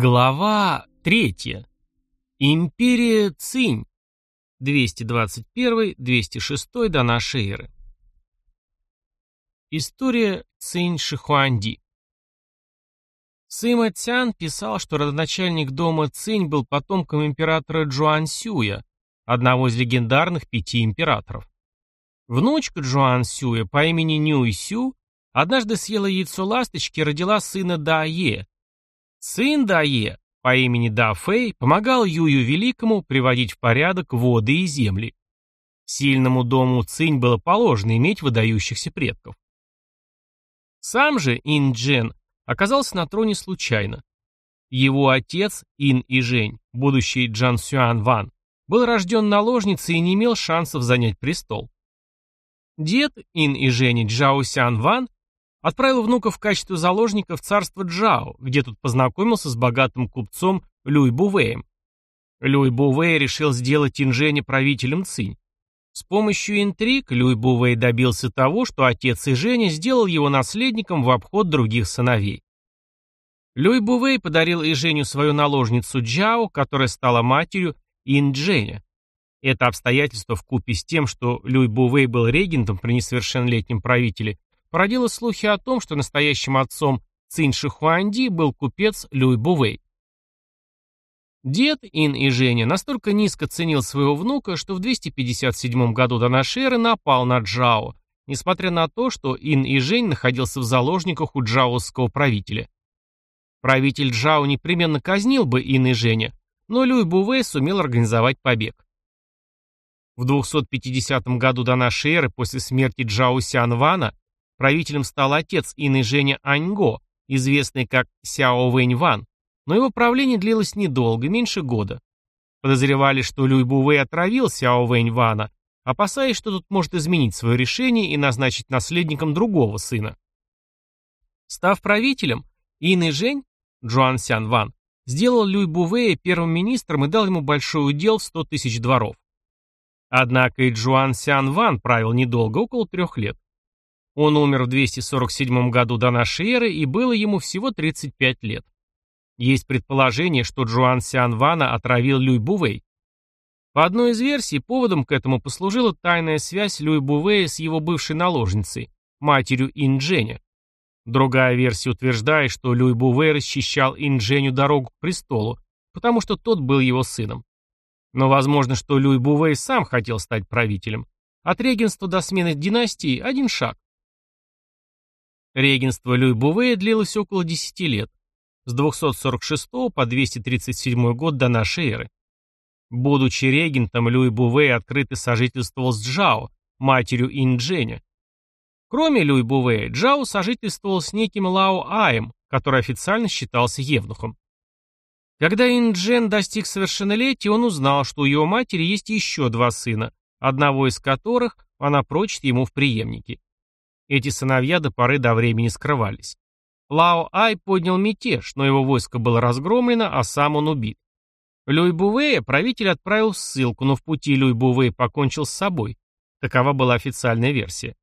Глава третья. Империя Цинь. 221-206 до нашей эры. История Цинь Шихуанди. Сыма Цян писал, что родоначальник дома Цинь был потомком императора Джуан Сюя, одного из легендарных пяти императоров. Внучка Джуан Сюя по имени Нюй Сю однажды съела яйцо ласточки и родила сына Дае, Сын Дае по имени Да Фэй помогал Юю Великому приводить в порядок воды и земли. Сильному дому Цинь было положено иметь выдающихся предков. Сам же Ин Джен оказался на троне случайно. Его отец, Ин и Жень, будущий Джан Сюан Ван, был рожден наложницей и не имел шансов занять престол. Дед Ин и Жени Джао Сян Ван Отправил внука в качестве заложника в царство Джао, где тут познакомился с богатым купцом Люй Бувеем. Люй Бувей решил сделать Инжене правителем Цинь. С помощью интриг Люй Бувей добился того, что отец и Женя сделал его наследником в обход других сыновей. Люй Бувей подарил Иженю свою наложницу Джао, которая стала матерью Индженя. Это обстоятельство вкупе с тем, что Люй Бувей был регентом при несовершеннолетнем правителе, породило слухи о том, что настоящим отцом Цинь Шихуанди был купец Люй Бувей. Дед Ин и Женя настолько низко ценил своего внука, что в 257 году до нашей эры напал на Джао, несмотря на то, что Ин и Жень находился в заложниках у джаосского правителя. Правитель Джао непременно казнил бы Ин и Женя, но Люй Бувей сумел организовать побег. В 250 году до нашей эры, после смерти Джао Сян Вана, Правителем стал отец Ины Женя Аньго, известный как Сяо Вэнь Ван, но его правление длилось недолго, меньше года. Подозревали, что Люй Бувэй отравил Сяо Вэнь Вана, опасаясь, что тот может изменить свое решение и назначить наследником другого сына. Став правителем, Ин и Жень, Джуан Сян Ван, сделал Люй Бувэя первым министром и дал ему большой удел в 100 тысяч дворов. Однако и Джуан Сян Ван правил недолго, около трех лет. Он умер в 247 году до нашей эры, и было ему всего 35 лет. Есть предположение, что Джуан Сян Вана отравил Люй Бувей. По одной из версий, поводом к этому послужила тайная связь Люй Бувея с его бывшей наложницей, матерью Индженя. Другая версия утверждает, что Люй Бувей расчищал Индженю дорогу к престолу, потому что тот был его сыном. Но возможно, что Люй Бувей сам хотел стать правителем. От регенства до смены династии один шаг. Регенство Люй Бувея длилось около 10 лет, с 246 по 237 год до нашей эры. Будучи регентом, Люй Бувей открыто сожительствовал с Джао, матерью Индженя. Кроме Люй Бувея, Джао сожительствовал с неким Лао Аем, который официально считался евнухом. Когда Инджен достиг совершеннолетия, он узнал, что у его матери есть еще два сына, одного из которых она прочит ему в преемнике. Эти сыновья до поры до времени скрывались. Лао Ай поднял мятеж, но его войско было разгромлено, а сам он убит. Люй Бувея правитель отправил в ссылку, но в пути Люй Бувей покончил с собой. Такова была официальная версия.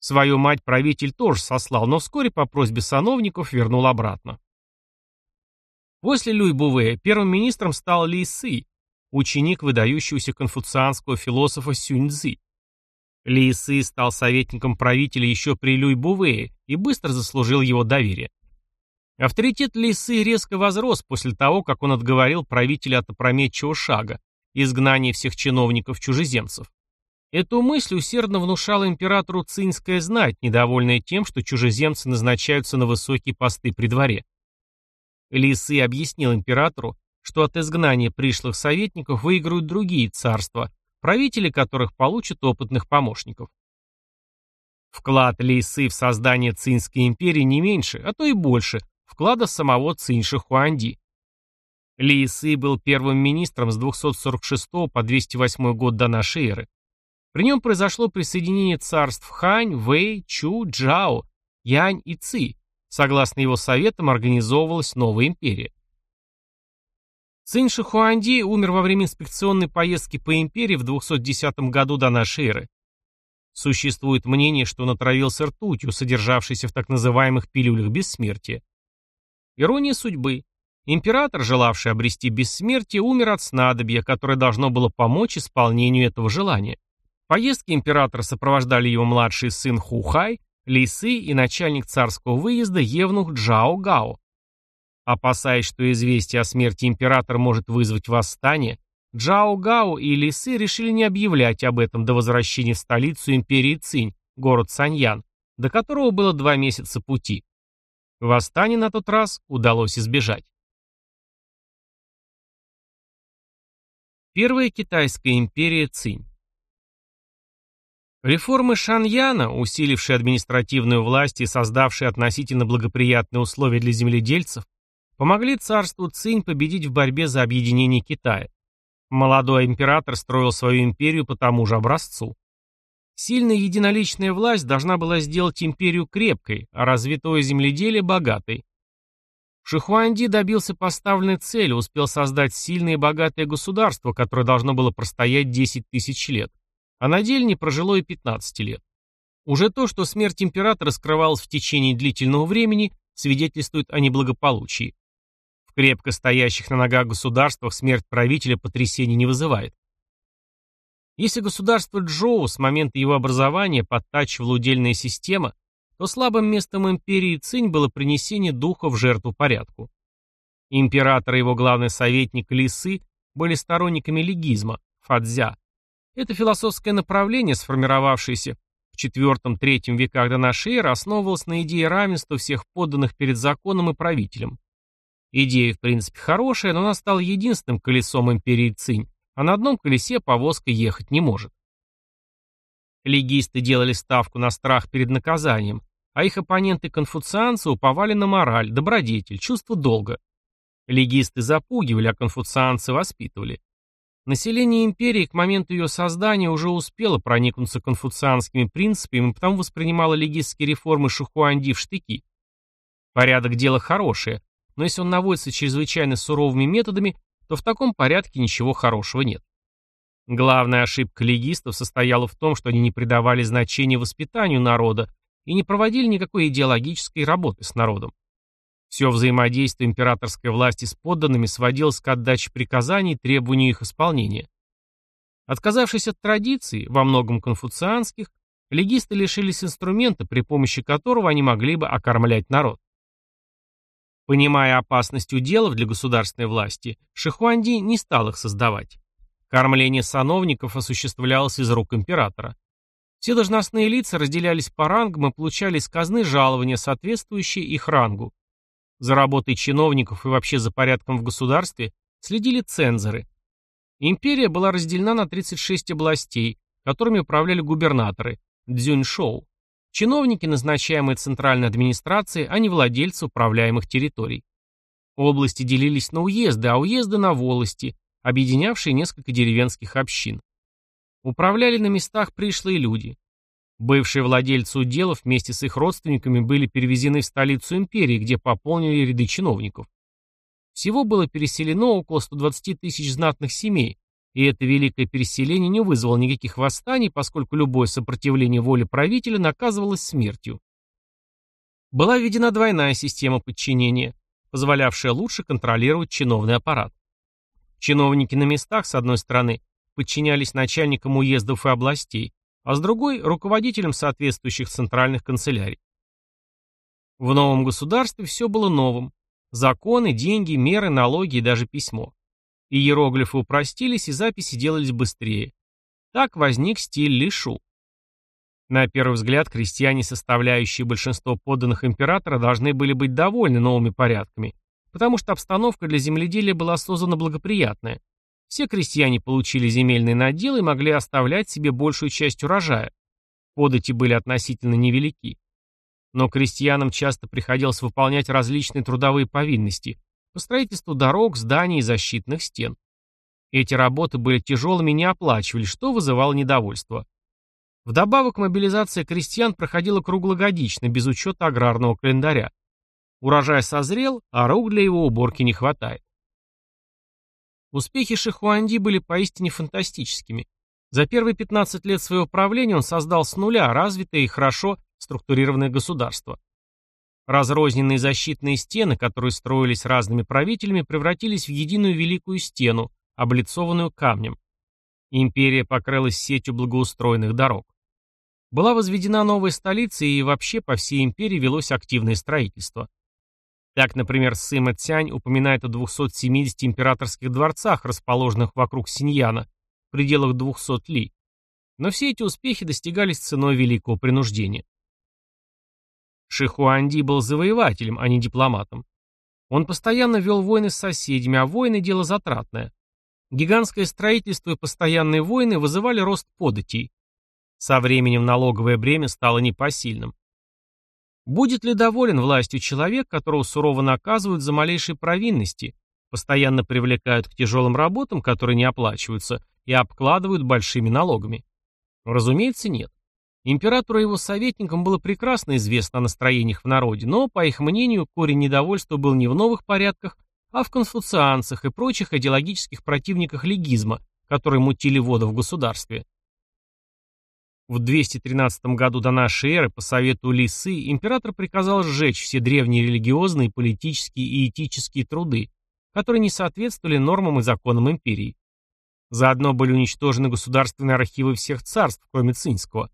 Свою мать правитель тоже сослал, но вскоре по просьбе сановников вернул обратно. После Люй Бувея первым министром стал Ли Сы, ученик выдающегося конфуцианского философа Сюнь Цзы. Ли Сы стал советником правителя еще при Люй Бувее и быстро заслужил его доверие. Авторитет Ли Сы резко возрос после того, как он отговорил правителя от опрометчивого шага – изгнания всех чиновников-чужеземцев. Эту мысль усердно внушала императору цинская знать, недовольная тем, что чужеземцы назначаются на высокие посты при дворе. Ли Сы объяснил императору, что от изгнания пришлых советников выиграют другие царства, правители которых получат опытных помощников. Вклад Лейсы в создание Цинской империи не меньше, а то и больше, вклада самого Цинь Хуанди. Лейсы был первым министром с 246 по 208 год до нашей эры. При нем произошло присоединение царств Хань, Вэй, Чу, Джао, Янь и Ци. Согласно его советам организовывалась новая империя. Цинь Шихуанди умер во время инспекционной поездки по империи в 210 году до нашей эры. Существует мнение, что он отравился ртутью, содержавшейся в так называемых пилюлях бессмертия. Ирония судьбы. Император, желавший обрести бессмертие, умер от снадобья, которое должно было помочь исполнению этого желания. Поездки императора сопровождали его младший сын Хухай, Лисы и начальник царского выезда Евнух Джао Гао. Опасаясь, что известие о смерти императора может вызвать восстание, Джао Гао и Лисы решили не объявлять об этом до возвращения в столицу империи Цинь, город Саньян, до которого было два месяца пути. Восстание на тот раз удалось избежать. Первая китайская империя Цинь Реформы Шаньяна, усилившие административную власть и создавшие относительно благоприятные условия для земледельцев, помогли царству Цинь победить в борьбе за объединение Китая. Молодой император строил свою империю по тому же образцу. Сильная единоличная власть должна была сделать империю крепкой, а развитое земледелие – богатой. Шихуанди добился поставленной цели, успел создать сильное и богатое государство, которое должно было простоять 10 тысяч лет, а на деле не прожило и 15 лет. Уже то, что смерть императора скрывалась в течение длительного времени, свидетельствует о неблагополучии. Крепко стоящих на ногах государствах смерть правителя потрясений не вызывает. Если государство Джоу с момента его образования подтачивала удельная система, то слабым местом империи Цинь было принесение духа в жертву порядку. Император и его главный советник Лисы были сторонниками легизма, фадзя. Это философское направление, сформировавшееся в IV-III веках до нашей эры, основывалось на идее равенства всех подданных перед законом и правителем. Идея, в принципе, хорошая, но она стала единственным колесом империи Цинь, а на одном колесе повозка ехать не может. Легисты делали ставку на страх перед наказанием, а их оппоненты-конфуцианцы уповали на мораль, добродетель, чувство долга. Легисты запугивали, а конфуцианцы воспитывали. Население империи к моменту ее создания уже успело проникнуться конфуцианскими принципами и потому воспринимало легистские реформы Шухуанди в штыки. Порядок дела хорошее, но если он наводится чрезвычайно суровыми методами, то в таком порядке ничего хорошего нет. Главная ошибка легистов состояла в том, что они не придавали значения воспитанию народа и не проводили никакой идеологической работы с народом. Все взаимодействие императорской власти с подданными сводилось к отдаче приказаний и требованию их исполнения. Отказавшись от традиций, во многом конфуцианских, легисты лишились инструмента, при помощи которого они могли бы окормлять народ. Понимая опасность уделов для государственной власти, Шихуанди не стал их создавать. Кормление сановников осуществлялось из рук императора. Все должностные лица разделялись по рангам и получали из казны жалования, соответствующие их рангу. За работой чиновников и вообще за порядком в государстве следили цензоры. Империя была разделена на 36 областей, которыми управляли губернаторы – дзюньшоу. Чиновники, назначаемые центральной администрацией, а не владельцы управляемых территорий. Области делились на уезды, а уезды на волости, объединявшие несколько деревенских общин. Управляли на местах пришлые люди. Бывшие владельцы уделов вместе с их родственниками были перевезены в столицу империи, где пополнили ряды чиновников. Всего было переселено около 120 тысяч знатных семей, и это великое переселение не вызвало никаких восстаний, поскольку любое сопротивление воле правителя наказывалось смертью. Была введена двойная система подчинения, позволявшая лучше контролировать чиновный аппарат. Чиновники на местах, с одной стороны, подчинялись начальникам уездов и областей, а с другой – руководителям соответствующих центральных канцелярий. В новом государстве все было новым. Законы, деньги, меры, налоги и даже письмо. Иероглифы упростились, и записи делались быстрее. Так возник стиль Лишу. На первый взгляд, крестьяне, составляющие большинство подданных императора, должны были быть довольны новыми порядками, потому что обстановка для земледелия была создана благоприятная. Все крестьяне получили земельные наделы и могли оставлять себе большую часть урожая. Подати были относительно невелики. Но крестьянам часто приходилось выполнять различные трудовые повинности, по строительству дорог, зданий и защитных стен. Эти работы были тяжелыми и не оплачивали, что вызывало недовольство. Вдобавок мобилизация крестьян проходила круглогодично, без учета аграрного календаря. Урожай созрел, а рук для его уборки не хватает. Успехи Шихуанди были поистине фантастическими. За первые 15 лет своего правления он создал с нуля развитое и хорошо структурированное государство. Разрозненные защитные стены, которые строились разными правителями, превратились в единую великую стену, облицованную камнем. Империя покрылась сетью благоустроенных дорог. Была возведена новая столица и вообще по всей империи велось активное строительство. Так, например, Сыма Цянь упоминает о 270 императорских дворцах, расположенных вокруг Синьяна, в пределах 200 ли. Но все эти успехи достигались ценой великого принуждения. Шихуанди был завоевателем, а не дипломатом. Он постоянно вел войны с соседями, а войны – дело затратное. Гигантское строительство и постоянные войны вызывали рост податей. Со временем налоговое бремя стало непосильным. Будет ли доволен властью человек, которого сурово наказывают за малейшие провинности, постоянно привлекают к тяжелым работам, которые не оплачиваются, и обкладывают большими налогами? Разумеется, нет. Императору и его советникам было прекрасно известно о настроениях в народе, но, по их мнению, корень недовольства был не в новых порядках, а в конфуцианцах и прочих идеологических противниках легизма, которые мутили воду в государстве. В 213 году до нашей эры по совету Лисы император приказал сжечь все древние религиозные, политические и этические труды, которые не соответствовали нормам и законам империи. Заодно были уничтожены государственные архивы всех царств, кроме Цинского.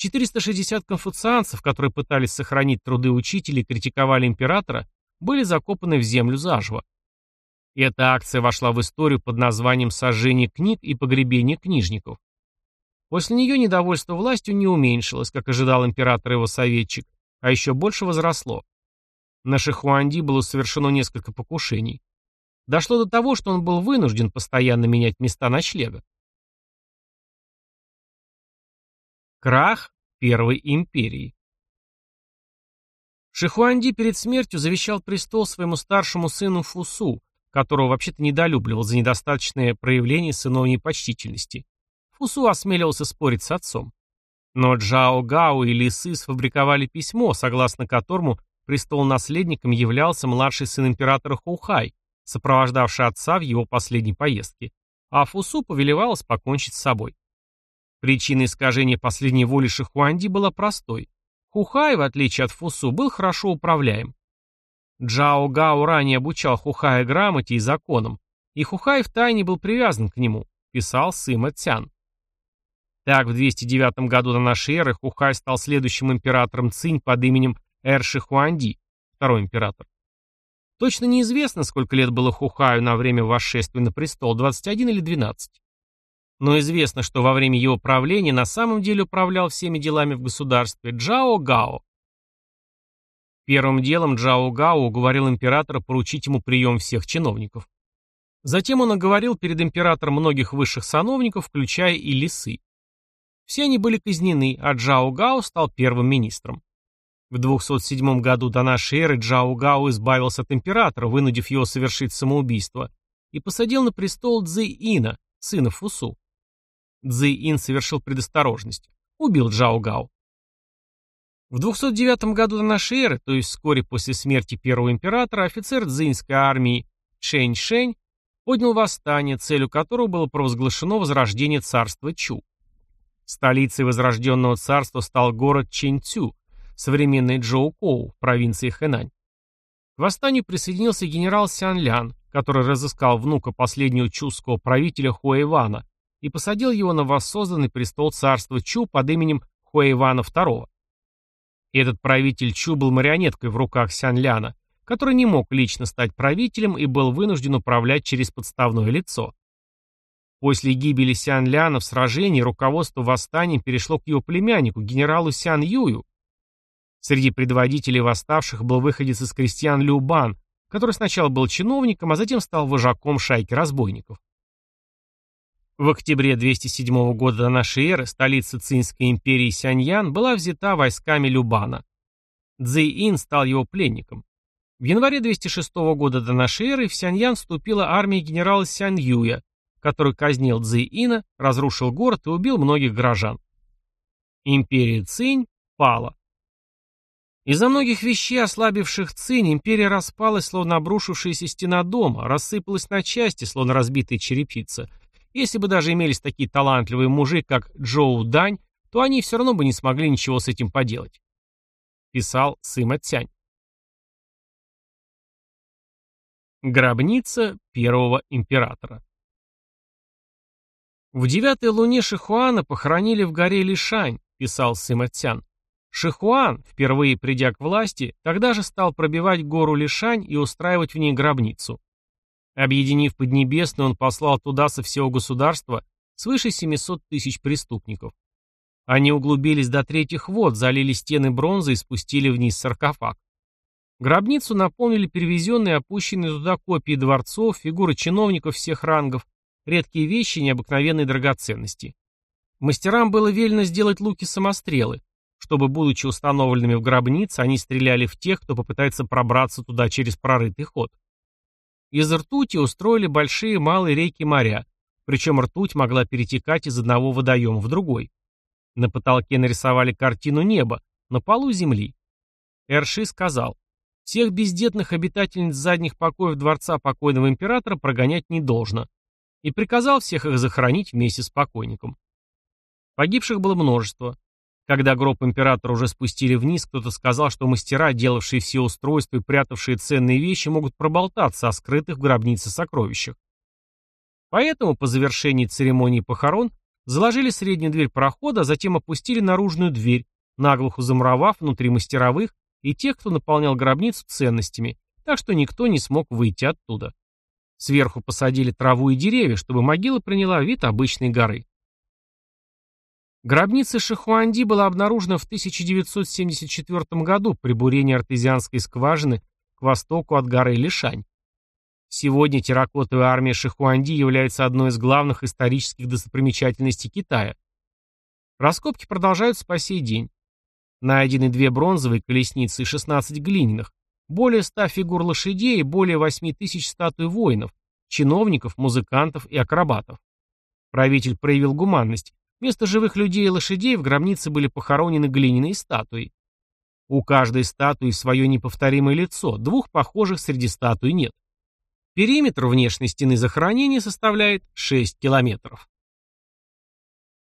460 конфуцианцев, которые пытались сохранить труды учителей и критиковали императора, были закопаны в землю заживо. эта акция вошла в историю под названием «Сожжение книг и погребение книжников». После нее недовольство властью не уменьшилось, как ожидал император и его советчик, а еще больше возросло. На Шихуанди было совершено несколько покушений. Дошло до того, что он был вынужден постоянно менять места ночлега. Крах Первой империи Шихуанди перед смертью завещал престол своему старшему сыну Фусу, которого вообще-то недолюбливал за недостаточное проявление сыновней почтительности. Фусу осмеливался спорить с отцом. Но Джао Гао и Лисы сфабриковали письмо, согласно которому престол-наследником являлся младший сын императора Хоухай, сопровождавший отца в его последней поездке, а Фусу повелевалось покончить с собой. Причина искажения последней воли Шихуанди была простой. Хухай, в отличие от Фусу, был хорошо управляем. Джао Гао ранее обучал Хухая грамоте и законам, и Хухай втайне был привязан к нему, писал Сыма Цян. Так, в 209 году до нашей эры Хухай стал следующим императором Цинь под именем Эр Шихуанди, второй император. Точно неизвестно, сколько лет было Хухаю на время восшествия на престол, 21 или 12. Но известно, что во время его правления на самом деле управлял всеми делами в государстве Джао Гао. Первым делом Джао Гао уговорил императора поручить ему прием всех чиновников. Затем он оговорил перед императором многих высших сановников, включая и лисы. Все они были казнены, а Джао Гао стал первым министром. В 207 году до нашей эры Джао Гао избавился от императора, вынудив его совершить самоубийство, и посадил на престол Цзи Ина, сына Фусу. Цзи Ин совершил предосторожность. Убил Джао Гао. В 209 году до нашей эры, то есть вскоре после смерти первого императора, офицер дзинской армии Чэнь Шэнь поднял восстание, целью которого было провозглашено возрождение царства Чу. Столицей возрожденного царства стал город Чэньцю, современный Джоукоу провинции Хэнань. К восстанию присоединился генерал Сян Лян, который разыскал внука последнего чуского правителя Хуэйвана и посадил его на воссозданный престол царства Чу под именем Хуэйвана II. Этот правитель Чу был марионеткой в руках Сянляна, который не мог лично стать правителем и был вынужден управлять через подставное лицо. После гибели Сян Ляна в сражении руководство восстанием перешло к его племяннику, генералу Сян Юю. Среди предводителей восставших был выходец из крестьян Любан, который сначала был чиновником, а затем стал вожаком шайки разбойников. В октябре 207 года до нашей эры столица Цинской империи Сяньян была взята войсками Любана. Цзэйин стал его пленником. В январе 206 года до нашей эры в Сяньян вступила армия генерала Сяньюя, который казнил Цзэйина, разрушил город и убил многих горожан. Империя Цинь пала. Из-за многих вещей, ослабивших Цинь, империя распалась, словно обрушившаяся стена дома, рассыпалась на части, словно разбитая черепица, если бы даже имелись такие талантливые мужи, как Джоу Дань, то они все равно бы не смогли ничего с этим поделать. писал Сыма Цянь. Гробница первого императора В девятой луне Шихуана похоронили в горе Лишань, писал Сыма Цян. Шихуан, впервые придя к власти, тогда же стал пробивать гору Лишань и устраивать в ней гробницу. Объединив Поднебесную, он послал туда со всего государства свыше 700 тысяч преступников. Они углубились до третьих вод, залили стены бронзы и спустили вниз саркофаг. Гробницу наполнили перевезенные и опущенные туда копии дворцов, фигуры чиновников всех рангов, редкие вещи и необыкновенные драгоценности. Мастерам было велено сделать луки-самострелы, чтобы, будучи установленными в гробнице, они стреляли в тех, кто попытается пробраться туда через прорытый ход. Из ртути устроили большие и малые реки моря, причем ртуть могла перетекать из одного водоема в другой. На потолке нарисовали картину неба, на полу земли. Эрши сказал, всех бездетных обитательниц задних покоев дворца покойного императора прогонять не должно, и приказал всех их захоронить вместе с покойником. Погибших было множество. Когда гроб императора уже спустили вниз, кто-то сказал, что мастера, делавшие все устройства и прятавшие ценные вещи, могут проболтаться о скрытых в гробнице сокровищах. Поэтому по завершении церемонии похорон заложили среднюю дверь прохода, а затем опустили наружную дверь, наглухо замуровав внутри мастеровых и тех, кто наполнял гробницу ценностями, так что никто не смог выйти оттуда. Сверху посадили траву и деревья, чтобы могила приняла вид обычной горы. Гробница Шихуанди была обнаружена в 1974 году при бурении артезианской скважины к востоку от горы Лишань. Сегодня терракотовая армия Шихуанди является одной из главных исторических достопримечательностей Китая. Раскопки продолжаются по сей день. Найдены две бронзовые колесницы и 16 глиняных, более 100 фигур лошадей и более 8 тысяч статуй воинов, чиновников, музыкантов и акробатов. Правитель проявил гуманность, Вместо живых людей и лошадей в гробнице были похоронены глиняные статуи. У каждой статуи свое неповторимое лицо, двух похожих среди статуй нет. Периметр внешней стены захоронения составляет 6 километров.